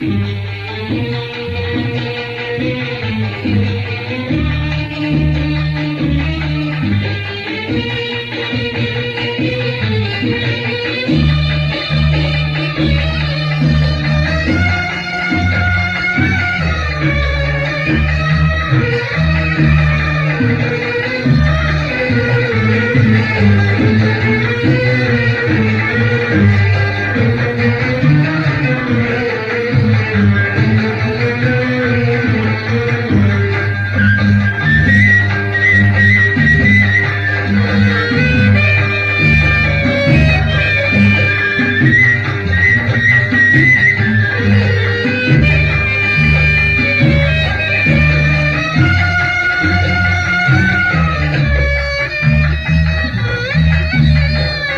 Thank mm -hmm. you.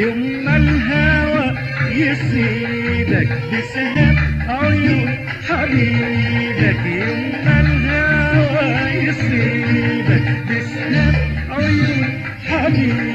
يوم ما الهوى يسيبك بسهاب عيون حبيبك. يوم الهوى يسيبك عيون حبيبك.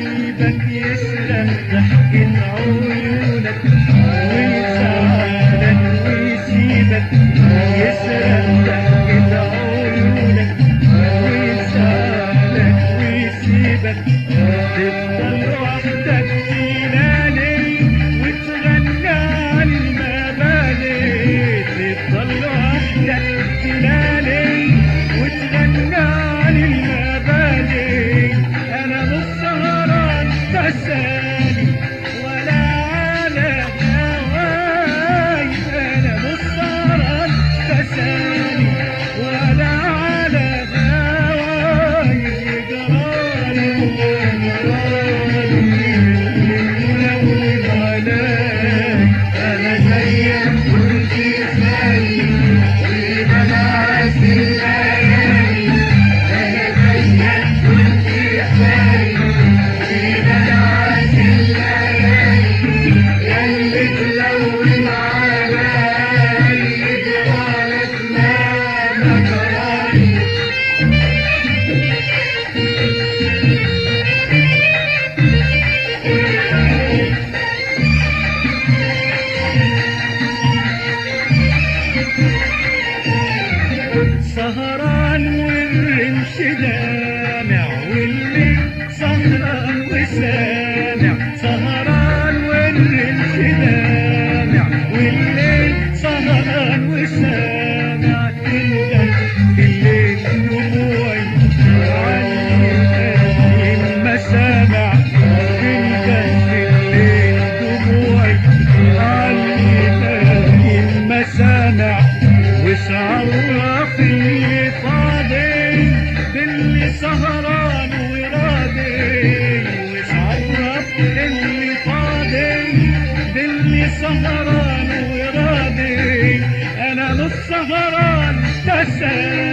سهران ورادي أنا للسهران تسأل.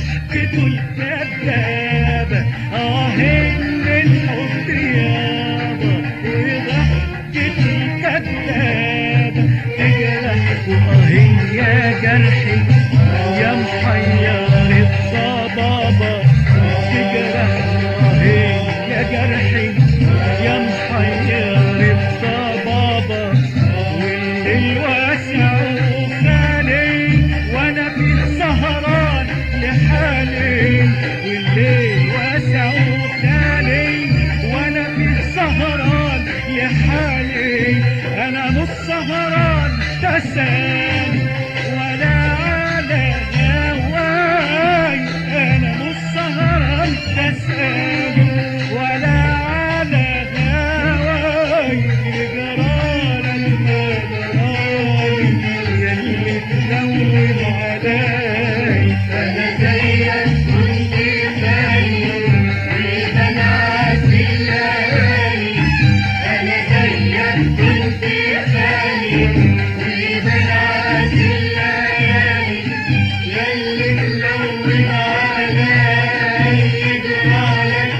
que tu me ببنات الليالي يلي تلون علي جرالك